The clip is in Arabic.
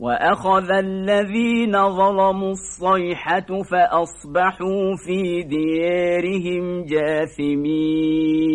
وأخذ الذين ظلموا الصيحة فأصبحوا في ديارهم جاثمين